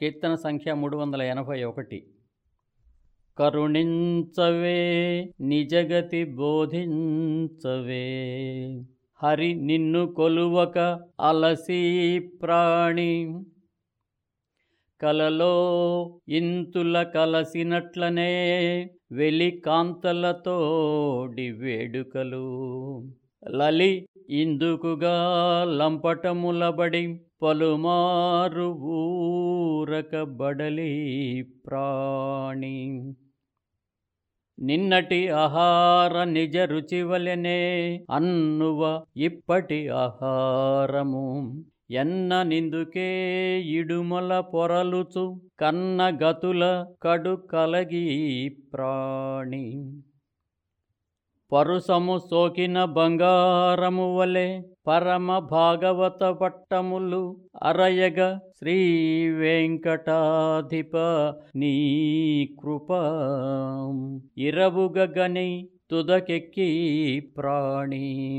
కీర్తన సంఖ్య మూడు వందల ఎనభై ఒకటి. కరుణించవే నిజగతి బోధించవే హరి నిన్ను కొలువక అలసి ప్రాణి. కలలో ఇంతుల కలసినట్లనే వెలి కాంతలతోడి వేడుకలు లలి ఇందుకుగా లంపటములబడి పలుమారు ఊరక బడలి ప్రాణి. నిన్నటి ఆహార నిజ రుచివలెనే అన్నువ ఇప్పటి ఆహారము. ఎన్న నిందుకే ఇడుమల పొరలుచు కన్న గతుల కడు కలగి ప్రాణి. పరుసము సోకిన బంగారము వలె పరమ భాగవత పట్టములు అరయగ శ్రీ వెంకటాధిప నీ కృప. ఇరవుగగని తుదకెక్కి ప్రాణి.